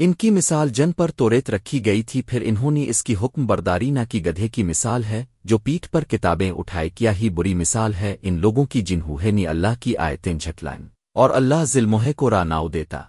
ان کی مثال جن پر توریت رکھی گئی تھی، پھر انہوں نے اس کی حکم برداری نہ کی گدھے کی مثال ہے، جو پیٹھ پر کتابیں اٹھائے، کیا ہی بری مثال ہے، ان لوگوں کی جنہوں ہے نی اللہ کی آیتیں جھٹلائیں، اور اللہ ذلموہے کو راناؤ دیتا۔